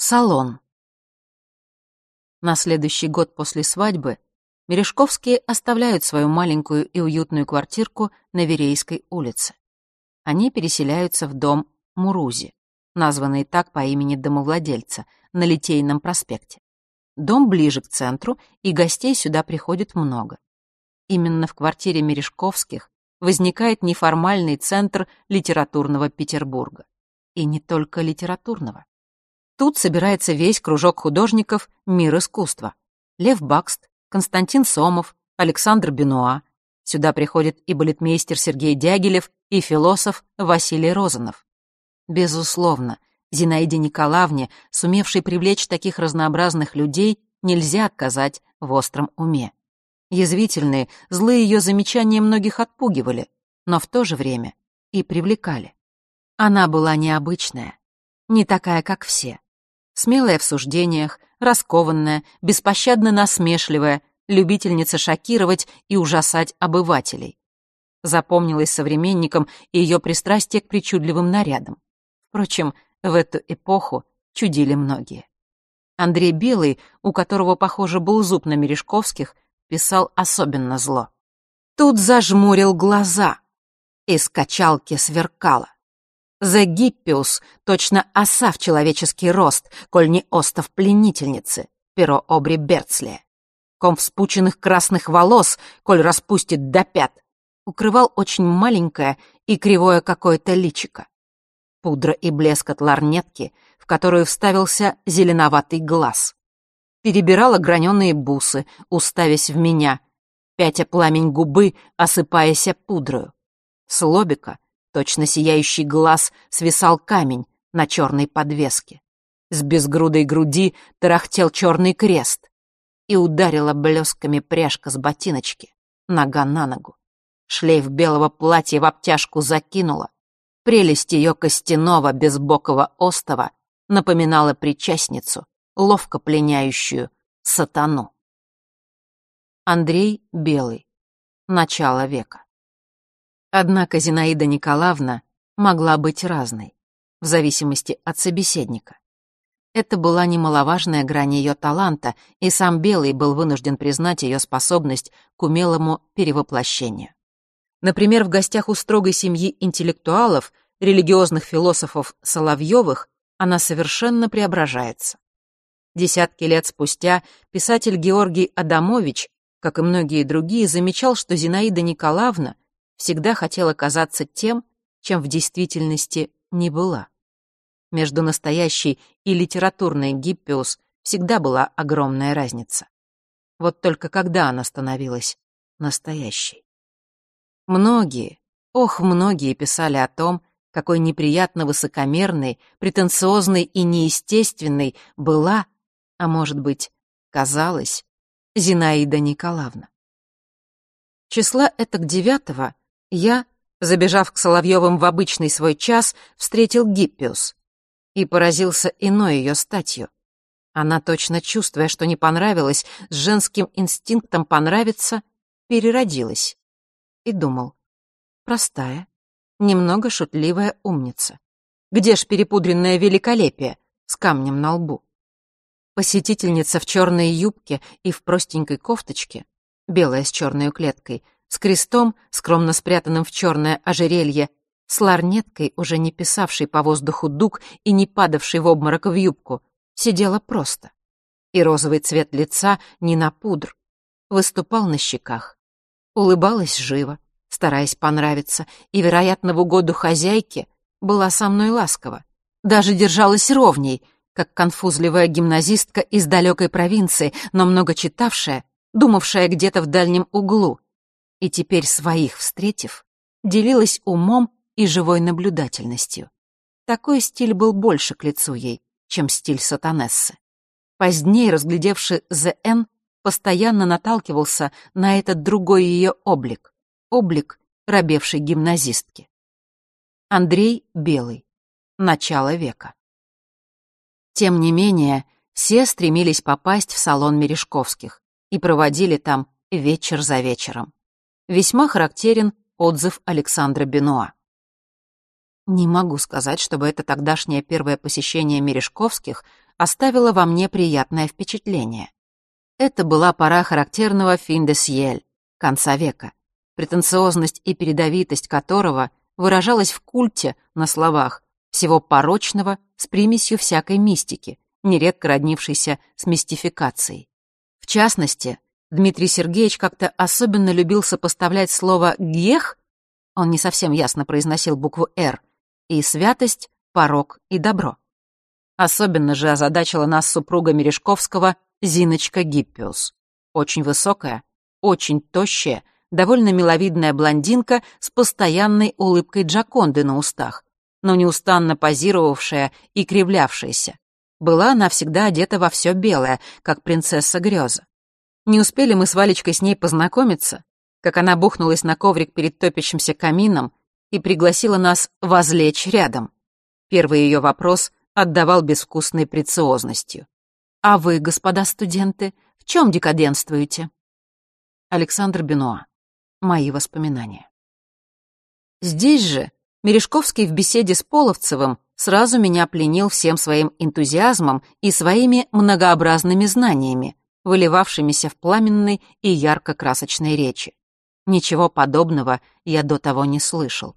Салон. На следующий год после свадьбы Мережковские оставляют свою маленькую и уютную квартирку на Верейской улице. Они переселяются в дом Мурузи, названный так по имени домовладельца, на Литейном проспекте. Дом ближе к центру, и гостей сюда приходит много. Именно в квартире Мережковских возникает неформальный центр литературного Петербурга. И не только литературного. Тут собирается весь кружок художников «Мир искусства». Лев Бакст, Константин Сомов, Александр Бенуа. Сюда приходит и балетмейстер Сергей Дягилев, и философ Василий Розанов. Безусловно, Зинаиде Николаевне, сумевшей привлечь таких разнообразных людей, нельзя отказать в остром уме. Язвительные, злые ее замечания многих отпугивали, но в то же время и привлекали. Она была необычная, не такая, как все смелая в суждениях, раскованная, беспощадно насмешливая, любительница шокировать и ужасать обывателей. Запомнилась современникам и ее пристрастие к причудливым нарядам. Впрочем, в эту эпоху чудили многие. Андрей Белый, у которого, похоже, был зуб на Мережковских, писал особенно зло. Тут зажмурил глаза, и скачалки сверкало. The Гиппиус, точно оса в человеческий рост, коль не остов пленительницы, перо Обри Берцлия. Ком вспученных красных волос, коль распустит до пят, укрывал очень маленькое и кривое какое-то личико. Пудра и блеск от ларнетки, в которую вставился зеленоватый глаз. Перебирала граненые бусы, уставясь в меня, пятя пламень губы, осыпаясь пудрою. С лобика — Точно сияющий глаз свисал камень на черной подвеске. С безгрудой груди тарахтел черный крест. И ударила блесками пряжка с ботиночки, нога на ногу. Шлейф белого платья в обтяжку закинула. Прелесть ее костяного безбокого остова напоминала причастницу, ловко пленяющую сатану. Андрей Белый. Начало века. Однако Зинаида Николаевна могла быть разной, в зависимости от собеседника. Это была немаловажная грань ее таланта, и сам Белый был вынужден признать ее способность к умелому перевоплощению. Например, в гостях у строгой семьи интеллектуалов, религиозных философов Соловьевых, она совершенно преображается. Десятки лет спустя писатель Георгий Адамович, как и многие другие, замечал, что Зинаида Николаевна — всегда хотела казаться тем, чем в действительности не была. Между настоящей и литературной Гиппиус всегда была огромная разница. Вот только когда она становилась настоящей? Многие, ох, многие писали о том, какой неприятно высокомерной, претенциозной и неестественной была, а может быть, казалась, Зинаида Николаевна. Числа это к девятого я, забежав к Соловьевым в обычный свой час, встретил Гиппиус и поразился иной ее статью. Она, точно чувствуя, что не понравилось, с женским инстинктом понравиться, переродилась. И думал, простая, немного шутливая умница. Где ж перепудренное великолепие с камнем на лбу? Посетительница в черной юбке и в простенькой кофточке, белая с черной клеткой — с крестом, скромно спрятанным в черное ожерелье, с ларнеткой, уже не писавшей по воздуху дуг и не падавшей в обморок в юбку, сидела просто. И розовый цвет лица не на пудр, выступал на щеках. Улыбалась живо, стараясь понравиться, и, вероятно, в угоду хозяйке была со мной ласкова. Даже держалась ровней, как конфузливая гимназистка из далекой провинции, но много читавшая, думавшая где-то в дальнем углу, и теперь своих встретив, делилась умом и живой наблюдательностью. Такой стиль был больше к лицу ей, чем стиль сатанессы. Позднее, разглядевший З.Н., постоянно наталкивался на этот другой ее облик, облик робевшей гимназистки. Андрей Белый. Начало века. Тем не менее, все стремились попасть в салон Мережковских и проводили там вечер за вечером весьма характерен отзыв Александра Бенуа. Не могу сказать, чтобы это тогдашнее первое посещение Мережковских оставила во мне приятное впечатление. Это была пора характерного «фин де сьель» — конца века, претенциозность и передовитость которого выражалась в культе на словах всего порочного с примесью всякой мистики, нередко роднившейся с мистификацией. В частности, Дмитрий Сергеевич как-то особенно любил сопоставлять слово «гех» он не совсем ясно произносил букву «Р», и святость, порог и добро. Особенно же озадачила нас супруга Мережковского Зиночка Гиппиус. Очень высокая, очень тощая, довольно миловидная блондинка с постоянной улыбкой Джаконды на устах, но неустанно позировавшая и кривлявшаяся. Была она всегда одета во все белое, как принцесса Грёза. Не успели мы с Валечкой с ней познакомиться, как она бухнулась на коврик перед топящимся камином и пригласила нас возлечь рядом. Первый ее вопрос отдавал безвкусной прециозностью. «А вы, господа студенты, в чем декаденствуете?» Александр Бенуа. Мои воспоминания. Здесь же Мережковский в беседе с Половцевым сразу меня пленил всем своим энтузиазмом и своими многообразными знаниями, выливавшимися в пламенной и ярко-красочной речи. Ничего подобного я до того не слышал.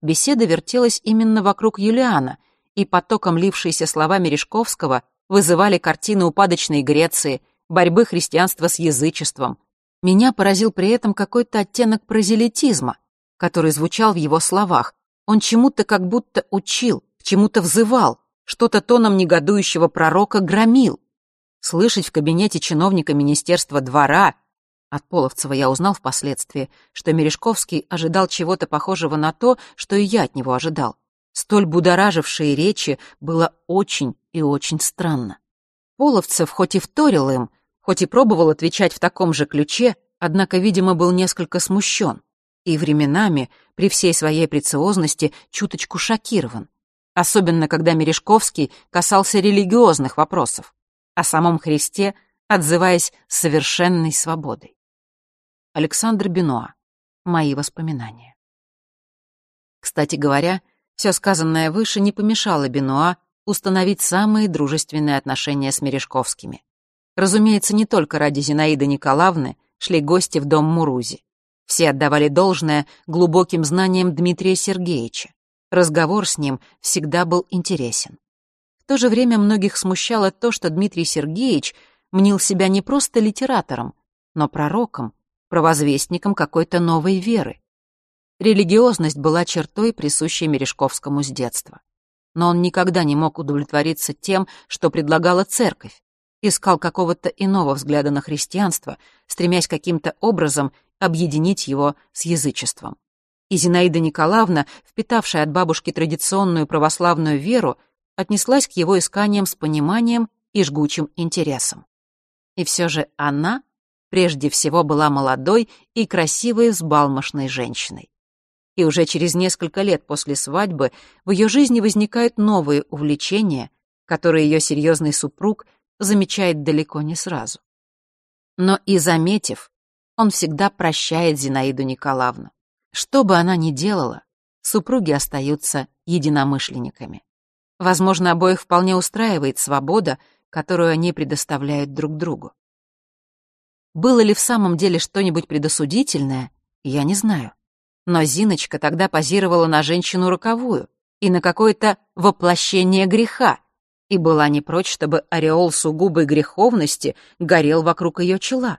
Беседа вертелась именно вокруг Юлиана, и потоком лившиеся слова Мережковского вызывали картины упадочной Греции, борьбы христианства с язычеством. Меня поразил при этом какой-то оттенок прозелитизма, который звучал в его словах. Он чему-то как будто учил, чему-то взывал, что-то тоном негодующего пророка громил. Слышать в кабинете чиновника Министерства двора от Половцева я узнал впоследствии, что Мережковский ожидал чего-то похожего на то, что и я от него ожидал. Столь будоражившие речи было очень и очень странно. Половцев хоть и вторил им, хоть и пробовал отвечать в таком же ключе, однако, видимо, был несколько смущен и временами, при всей своей прециозности, чуточку шокирован. Особенно, когда Мережковский касался религиозных вопросов, о самом Христе отзываясь совершенной свободой. Александр Бенуа. Мои воспоминания. Кстати говоря, все сказанное выше не помешало Бенуа установить самые дружественные отношения с Мережковскими. Разумеется, не только ради Зинаиды Николаевны шли гости в дом Мурузи. Все отдавали должное глубоким знаниям Дмитрия Сергеевича. Разговор с ним всегда был интересен. То же время многих смущало то, что Дмитрий Сергеевич мнил себя не просто литератором, но пророком, провозвестником какой-то новой веры. Религиозность была чертой, присущей Мережковскому с детства. Но он никогда не мог удовлетвориться тем, что предлагала церковь, искал какого-то иного взгляда на христианство, стремясь каким-то образом объединить его с язычеством. И Зинаида Николаевна, впитавшая от бабушки традиционную православную веру, отнеслась к его исканиям с пониманием и жгучим интересом. И все же она прежде всего была молодой и красивой взбалмошной женщиной. И уже через несколько лет после свадьбы в ее жизни возникают новые увлечения, которые ее серьезный супруг замечает далеко не сразу. Но и заметив, он всегда прощает Зинаиду Николаевну. Что бы она ни делала, супруги остаются единомышленниками. Возможно, обоих вполне устраивает свобода, которую они предоставляют друг другу. Было ли в самом деле что-нибудь предосудительное, я не знаю. Но Зиночка тогда позировала на женщину роковую и на какое-то воплощение греха, и была не прочь, чтобы ореол сугубой греховности горел вокруг ее чела.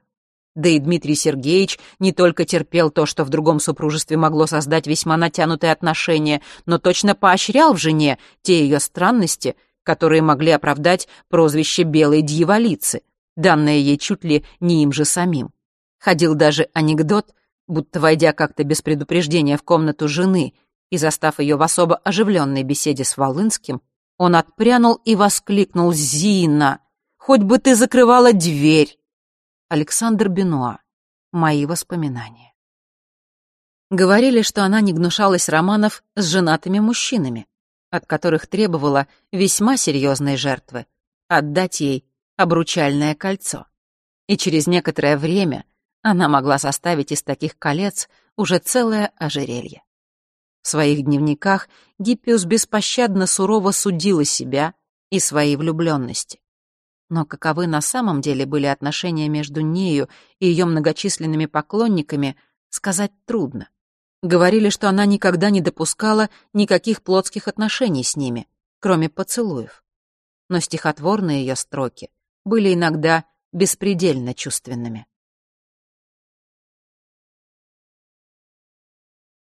Да и Дмитрий Сергеевич не только терпел то, что в другом супружестве могло создать весьма натянутые отношения, но точно поощрял в жене те ее странности, которые могли оправдать прозвище «белой дьяволицы», данное ей чуть ли не им же самим. Ходил даже анекдот, будто войдя как-то без предупреждения в комнату жены и застав ее в особо оживленной беседе с Волынским, он отпрянул и воскликнул «Зина! Хоть бы ты закрывала дверь!» Александр Бенуа. Мои воспоминания. Говорили, что она не гнушалась романов с женатыми мужчинами, от которых требовала весьма серьезной жертвы — отдать ей обручальное кольцо. И через некоторое время она могла составить из таких колец уже целое ожерелье. В своих дневниках Гиппиус беспощадно сурово судила себя и свои влюбленности. Но каковы на самом деле были отношения между нею и ее многочисленными поклонниками, сказать трудно. Говорили, что она никогда не допускала никаких плотских отношений с ними, кроме поцелуев. Но стихотворные ее строки были иногда беспредельно чувственными.